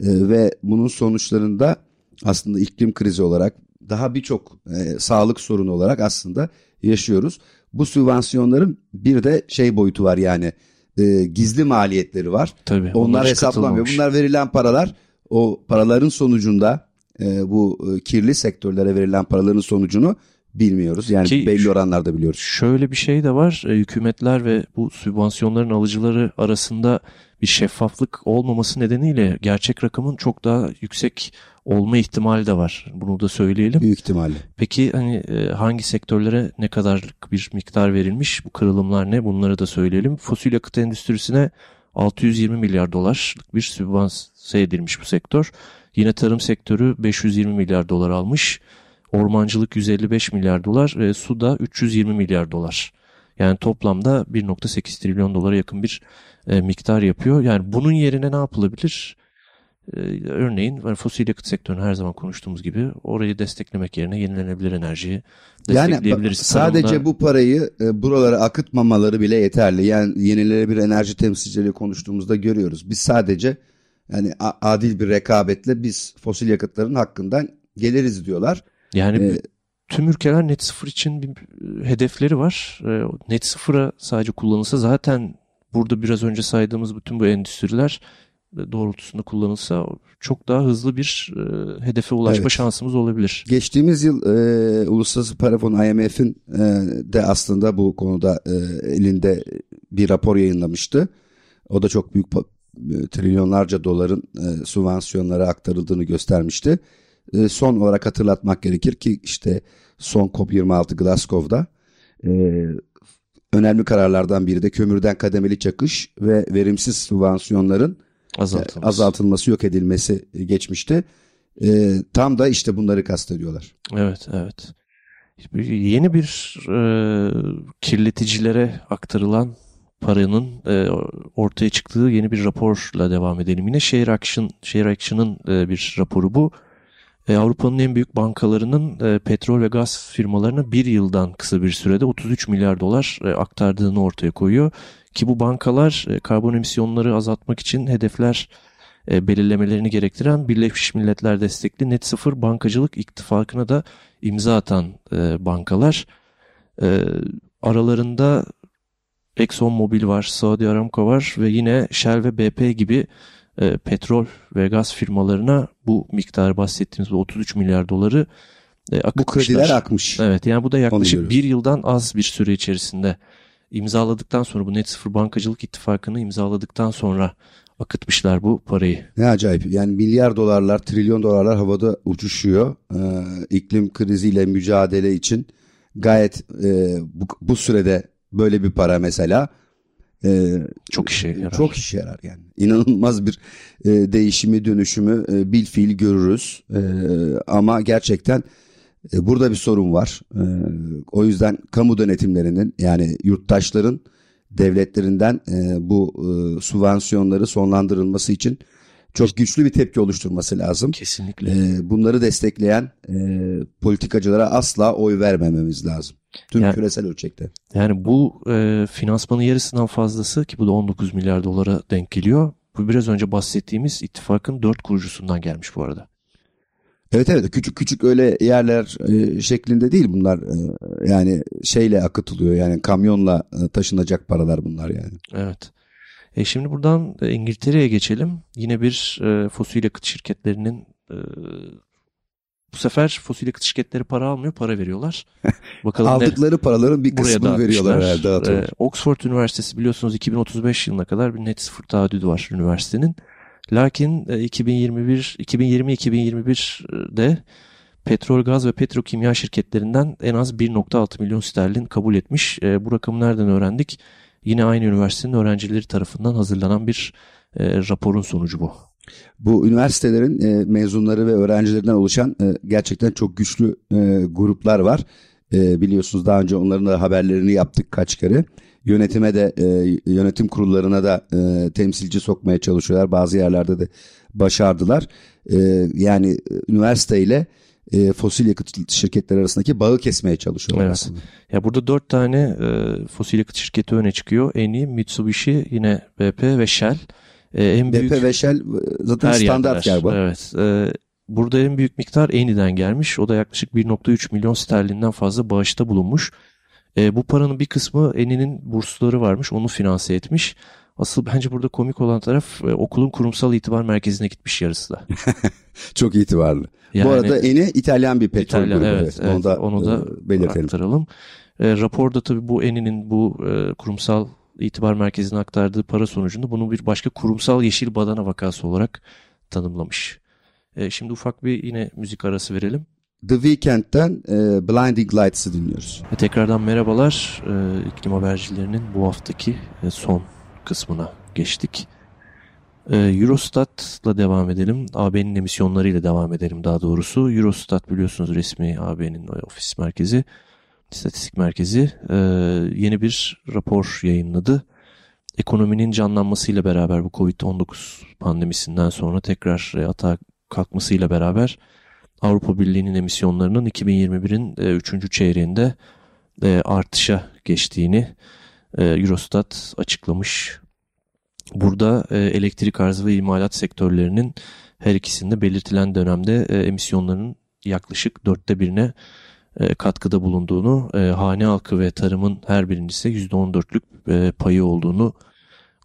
E, ve bunun sonuçlarında aslında iklim krizi olarak daha birçok e, sağlık sorunu olarak aslında yaşıyoruz. Bu sübvansiyonların bir de şey boyutu var yani e, gizli maliyetleri var. Tabii, onlar hesaplanmıyor. Bunlar verilen paralar o paraların sonucunda e, bu e, kirli sektörlere verilen paraların sonucunu bilmiyoruz. Yani Ki, belli oranlarda biliyoruz. Şöyle bir şey de var. E, hükümetler ve bu sübvansiyonların alıcıları arasında bir şeffaflık olmaması nedeniyle gerçek rakamın çok daha yüksek olma ihtimali de var. Bunu da söyleyelim. Büyük ihtimalle. Peki hani e, hangi sektörlere ne kadarlık bir miktar verilmiş? Bu kırılımlar ne? Bunları da söyleyelim. Fosil yakıt endüstrisine 620 milyar dolarlık bir sübvanse edilmiş bu sektör. Yine tarım sektörü 520 milyar dolar almış. Ormancılık 155 milyar dolar ve su da 320 milyar dolar. Yani toplamda 1.8 trilyon dolara yakın bir e, miktar yapıyor. Yani bunun yerine ne yapılabilir? E, örneğin yani fosil yakıt sektörünü her zaman konuştuğumuz gibi orayı desteklemek yerine yenilenebilir enerjiyi destekleyebiliriz. Yani sadece Tarımda... bu parayı e, buralara akıtmamaları bile yeterli. Yani yenilenebilir enerji temsilcileri konuştuğumuzda görüyoruz. Biz sadece yani adil bir rekabetle biz fosil yakıtların hakkından geliriz diyorlar. Yani ee, tüm ülkeler net sıfır için bir hedefleri var. Ee, net sıfıra sadece kullanılsa zaten burada biraz önce saydığımız bütün bu endüstriler doğrultusunda kullanılsa çok daha hızlı bir e, hedefe ulaşma evet. şansımız olabilir. Geçtiğimiz yıl e, Uluslararası Para Fonu IMF'in e, de aslında bu konuda e, elinde bir rapor yayınlamıştı. O da çok büyük e, trilyonlarca doların e, subvansiyonlara aktarıldığını göstermişti. E, son olarak hatırlatmak gerekir ki işte son COP26 Glasgow'da e, önemli kararlardan biri de kömürden kademeli çakış ve verimsiz subvansiyonların azaltılması, azaltılması yok edilmesi geçmişti. E, tam da işte bunları kastediyorlar. Evet, evet. Yeni bir e, kirleticilere aktarılan paranın e, ortaya çıktığı yeni bir raporla devam edelim. Yine Share Action, Share Action'ın e, bir raporu bu. E, Avrupa'nın en büyük bankalarının e, petrol ve gaz firmalarına bir yıldan kısa bir sürede 33 milyar dolar e, aktardığını ortaya koyuyor. Ki bu bankalar e, karbon emisyonları azaltmak için hedefler e, belirlemelerini gerektiren Birleşmiş Milletler destekli net sıfır bankacılık ittifakına da imza atan e, bankalar. Aralarında Exxon Mobil var, Saudi Aramco var ve yine Shell ve BP gibi petrol ve gaz firmalarına bu miktar bahsettiğimiz 33 milyar doları akıtmışlar. Bu krediler akmış. Evet yani bu da yaklaşık bir yıldan az bir süre içerisinde imzaladıktan sonra bu net sıfır bankacılık ittifakını imzaladıktan sonra akıtmışlar bu parayı. Ne acayip yani milyar dolarlar trilyon dolarlar havada uçuşuyor ee, iklim kriziyle mücadele için gayet e, bu, bu sürede böyle bir para mesela e, çok işe yarar. Çok işe yarar yani. İnanılmaz bir e, değişimi, dönüşümü e, bil fiil görürüz. E, ama gerçekten burada bir sorun var. E, o yüzden kamu denetimlerinin yani yurttaşların devletlerinden e, bu e, subvansiyonları sonlandırılması için çok güçlü bir tepki oluşturması lazım. Kesinlikle. E, bunları destekleyen e, politikacılara asla oy vermememiz lazım. Tüm yani, küresel ölçekte. Yani bu e, finansmanın yarısından fazlası ki bu da 19 milyar dolara denk geliyor. Bu biraz önce bahsettiğimiz ittifakın dört kurucusundan gelmiş bu arada. Evet evet küçük küçük öyle yerler e, şeklinde değil bunlar e, yani şeyle akıtılıyor yani kamyonla e, taşınacak paralar bunlar yani. Evet. E şimdi buradan İngiltere'ye geçelim. Yine bir e, fosil yakıt şirketlerinin e, bu sefer fosil yakıt şirketleri para almıyor, para veriyorlar. Bakalım Aldıkları ne, paraların bir kısmını veriyorlar herhalde. Ee, Oxford Üniversitesi biliyorsunuz 2035 yılına kadar bir net sıfır taahhüdü var üniversitenin. Lakin 2021 2020-2021'de petrol, gaz ve petrokimya şirketlerinden en az 1.6 milyon sterlin kabul etmiş. E, bu rakamı nereden öğrendik? Yine aynı üniversitenin öğrencileri tarafından hazırlanan bir e, raporun sonucu bu. Bu üniversitelerin e, mezunları ve öğrencilerinden oluşan e, gerçekten çok güçlü e, gruplar var. E, biliyorsunuz daha önce onların da haberlerini yaptık kaç kere. Yönetime de e, yönetim kurullarına da e, temsilci sokmaya çalışıyorlar. Bazı yerlerde de başardılar. E, yani üniversite ile e, fosil yakıt şirketleri arasındaki bağı kesmeye çalışıyorlar evet. aslında. Ya burada dört tane e, fosil yakıt şirketi öne çıkıyor. Eni, Mitsubishi, yine BP ve Shell. E, en BP büyük, ve Shell e, zaten standart galiba. Evet. E, burada en büyük miktar Eni'den gelmiş. O da yaklaşık 1.3 milyon sterlinden fazla bağışta bulunmuş. E, bu paranın bir kısmı Eni'nin bursları varmış. Onu finanse etmiş. Asıl bence burada komik olan taraf e, okulun kurumsal itibar merkezine gitmiş yarısı da. Çok itibarlı. Yani, Bu arada Eni İtalyan bir petrol İtalyan, grubu. Evet, evet, onu da, onu da e, belirtelim. Aktaralım. E, raporda tabii bu Eni'nin bu e, kurumsal itibar merkezine aktardığı para sonucunda bunu bir başka kurumsal yeşil badana vakası olarak tanımlamış. E, şimdi ufak bir yine müzik arası verelim. The Weeknd'den e, Blinding Lights'ı dinliyoruz. E, tekrardan merhabalar. E, iklim habercilerinin bu haftaki e, son kısmına geçtik. Ee, Eurostat'la devam edelim. AB'nin emisyonlarıyla devam edelim daha doğrusu. Eurostat biliyorsunuz resmi AB'nin ofis merkezi, istatistik merkezi ee, yeni bir rapor yayınladı. Ekonominin canlanmasıyla beraber bu Covid-19 pandemisinden sonra tekrar atağa kalkmasıyla beraber Avrupa Birliği'nin emisyonlarının 2021'in 3. E, çeyreğinde e, artışa geçtiğini e, Eurostat açıklamış. Burada elektrik arzı ve imalat sektörlerinin her ikisinde belirtilen dönemde emisyonların yaklaşık dörtte birine katkıda bulunduğunu, hane halkı ve tarımın her birinin ise %14'lük payı olduğunu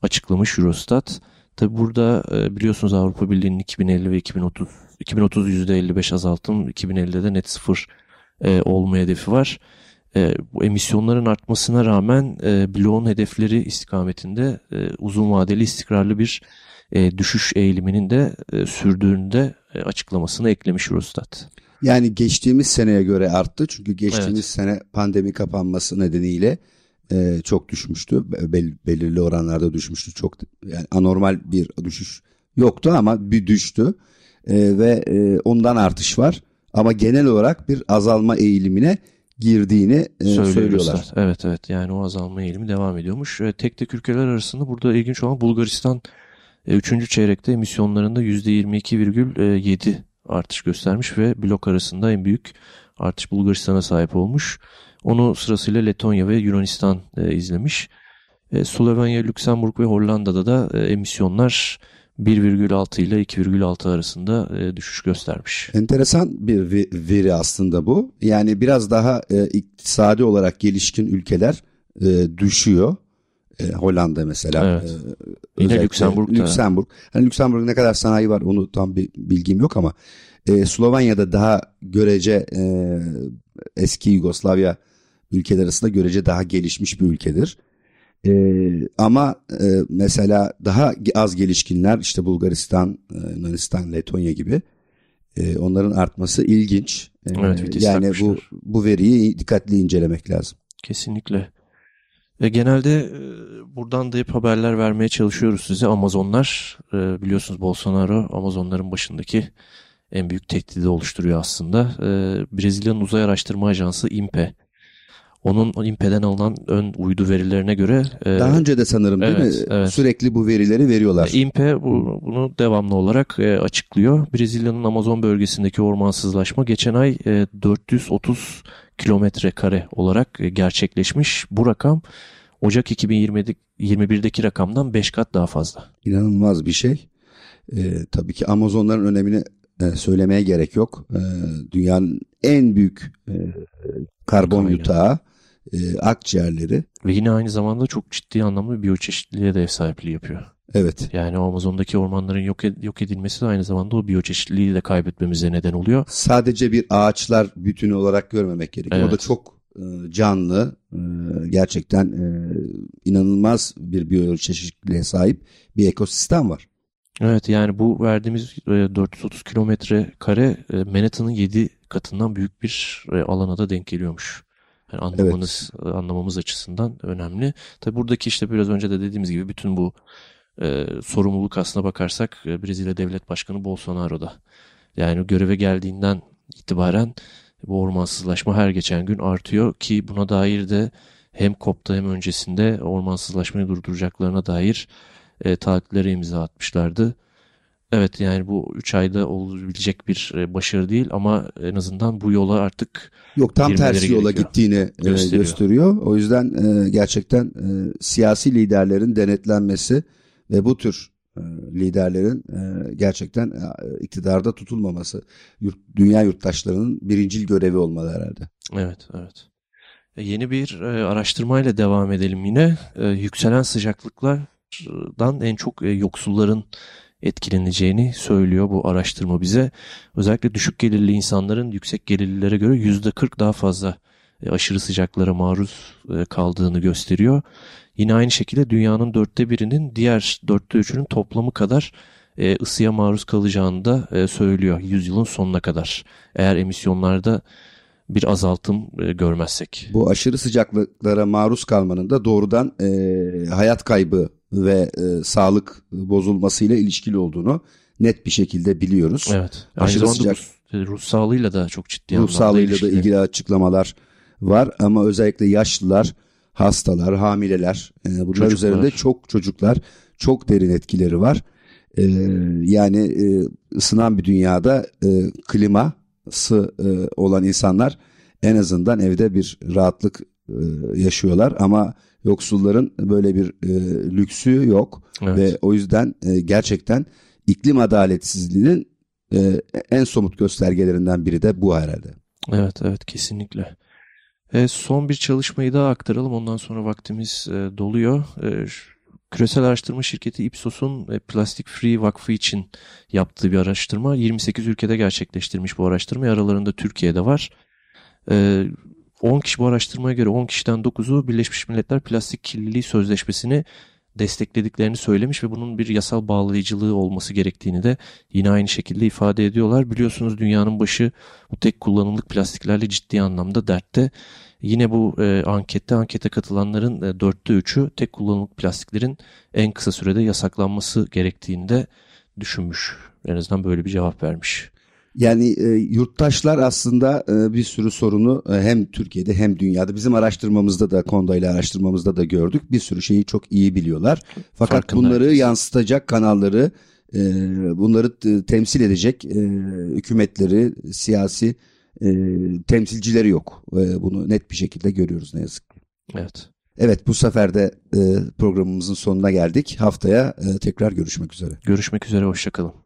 açıklamış Eurostat. Tabi burada biliyorsunuz Avrupa Birliği'nin 2050 ve 2030 2030 %55 azaltım 2050'de de net sıfır e, olma hedefi var. E, bu emisyonların artmasına rağmen e, bloğun hedefleri istikametinde e, uzun vadeli istikrarlı bir e, düşüş eğiliminin de e, sürdüğünü de e, açıklamasını eklemiş Eurostat. Yani geçtiğimiz seneye göre arttı çünkü geçtiğimiz evet. sene pandemi kapanması nedeniyle e, çok düşmüştü. Bel, belirli oranlarda düşmüştü. Çok yani anormal bir düşüş yoktu ama bir düştü e, ve e, ondan artış var. Ama genel olarak bir azalma eğilimine girdiğini e, söylüyorlar. Evet evet yani o azalma eğilimi devam ediyormuş. E, tek tek ülkeler arasında burada ilginç olan Bulgaristan 3. E, çeyrekte emisyonlarında %22,7 artış göstermiş ve blok arasında en büyük artış Bulgaristan'a sahip olmuş. Onu sırasıyla Letonya ve Yunanistan e, izlemiş. E, Slovenya, Lüksemburg ve Hollanda'da da e, emisyonlar 1,6 ile 2,6 arasında e, düşüş göstermiş. Enteresan bir veri aslında bu. Yani biraz daha e, iktisadi olarak gelişkin ülkeler e, düşüyor. E, Hollanda mesela. Evet. E, Yine Lüksemburg'da. Lüksemburg. Hani Lüksemburg'da ne kadar sanayi var onu tam bir bilgim yok ama e, Slovenya'da daha görece e, eski Yugoslavya ülkeler arasında görece daha gelişmiş bir ülkedir. Ee, ama e, mesela daha az gelişkinler işte Bulgaristan, e, Yunanistan, Letonya gibi e, onların artması ilginç. E, evet, yani bu bu veriyi dikkatli incelemek lazım. Kesinlikle. E, genelde e, buradan da hep haberler vermeye çalışıyoruz size. Amazonlar e, biliyorsunuz Bolsonaro Amazonların başındaki en büyük tehdidi oluşturuyor aslında. E, Brezilya'nın uzay araştırma ajansı INPE onun INPE'den alınan ön uydu verilerine göre... E, Daha önce de sanırım değil evet, mi? Evet. Sürekli bu verileri veriyorlar. INPE bu, bunu devamlı olarak e, açıklıyor. Brezilya'nın Amazon bölgesindeki ormansızlaşma geçen ay e, 430 kilometre kare olarak e, gerçekleşmiş. Bu rakam Ocak 2021'deki rakamdan 5 kat daha fazla. İnanılmaz bir şey. E, tabii ki Amazonların önemini e, söylemeye gerek yok. E, dünyanın en büyük e, karbon yutağı e, akciğerleri. Ve yine aynı zamanda çok ciddi anlamda bir biyoçeşitliliğe de ev sahipliği yapıyor. Evet. Yani Amazon'daki ormanların yok, ed- yok edilmesi de aynı zamanda o biyoçeşitliliği de kaybetmemize neden oluyor. Sadece bir ağaçlar bütünü olarak görmemek gerekiyor. Evet. O da çok e, canlı, e, gerçekten e, inanılmaz bir biyoçeşitliliğe sahip bir ekosistem var. Evet yani bu verdiğimiz 430 kilometre kare Manhattan'ın 7 katından büyük bir alana da denk geliyormuş. Yani anlamanız, evet. anlamamız açısından önemli. Tabi buradaki işte biraz önce de dediğimiz gibi bütün bu e, sorumluluk aslına bakarsak e, Brezilya Devlet Başkanı Bolsonaro'da. Yani göreve geldiğinden itibaren bu ormansızlaşma her geçen gün artıyor ki buna dair de hem COP'ta hem öncesinde ormansızlaşmayı durduracaklarına dair e, taahhütlere imza atmışlardı. Evet yani bu 3 ayda olabilecek bir e, başarı değil ama en azından bu yola artık Yok tam tersi yola gittiğini e, gösteriyor. gösteriyor. O yüzden e, gerçekten siyasi liderlerin denetlenmesi ve bu tür liderlerin gerçekten iktidarda tutulmaması dünya yurttaşlarının birincil görevi olmalı herhalde. Evet, evet. Yeni bir araştırmayla devam edelim yine. Yükselen sıcaklıklardan en çok yoksulların etkileneceğini söylüyor bu araştırma bize. Özellikle düşük gelirli insanların yüksek gelirlilere göre %40 daha fazla e, aşırı sıcaklara maruz e, kaldığını gösteriyor. Yine aynı şekilde dünyanın dörtte birinin diğer dörtte üçünün toplamı kadar e, ısıya maruz kalacağını da söylüyor yüzyılın sonuna kadar. Eğer emisyonlarda bir azaltım görmezsek. Bu aşırı sıcaklıklara maruz kalmanın da doğrudan e, hayat kaybı ve e, sağlık bozulmasıyla ilişkili olduğunu net bir şekilde biliyoruz. Evet. Aynı Aşırı zamanda sıcak, ruh, ruh sağlığıyla da çok ciddi ruh sağlığıyla ilişkili. da ilgili açıklamalar var ama özellikle yaşlılar, hastalar, hamileler e, bunlar çocuklar. üzerinde çok çocuklar çok derin etkileri var. E, yani e, ısınan bir dünyada e, kliması e, olan insanlar en azından evde bir rahatlık e, yaşıyorlar ama Yoksulların böyle bir e, lüksü yok evet. ve o yüzden e, gerçekten iklim adaletsizliğinin e, en somut göstergelerinden biri de bu herhalde. Evet evet kesinlikle. E, son bir çalışmayı daha aktaralım ondan sonra vaktimiz e, doluyor. E, Küresel araştırma şirketi Ipsos'un e, Plastic Free Vakfı için yaptığı bir araştırma. 28 ülkede gerçekleştirmiş bu araştırma. Aralarında Türkiye'de var. 10 kişi bu araştırmaya göre 10 kişiden 9'u Birleşmiş Milletler Plastik Kirliliği Sözleşmesi'ni desteklediklerini söylemiş ve bunun bir yasal bağlayıcılığı olması gerektiğini de yine aynı şekilde ifade ediyorlar. Biliyorsunuz dünyanın başı bu tek kullanımlık plastiklerle ciddi anlamda dertte. Yine bu e, ankette ankete katılanların e, dörtte üçü tek kullanımlık plastiklerin en kısa sürede yasaklanması gerektiğini de düşünmüş. En azından böyle bir cevap vermiş. Yani e, yurttaşlar aslında e, bir sürü sorunu e, hem Türkiye'de hem dünyada bizim araştırmamızda da Konda ile araştırmamızda da gördük. Bir sürü şeyi çok iyi biliyorlar. Fakat Farkında bunları yansıtacak kanalları, e, bunları e, temsil edecek e, hükümetleri, siyasi e, temsilcileri yok. E, bunu net bir şekilde görüyoruz ne yazık ki. Evet. Evet bu sefer de e, programımızın sonuna geldik. Haftaya e, tekrar görüşmek üzere. Görüşmek üzere, hoşçakalın.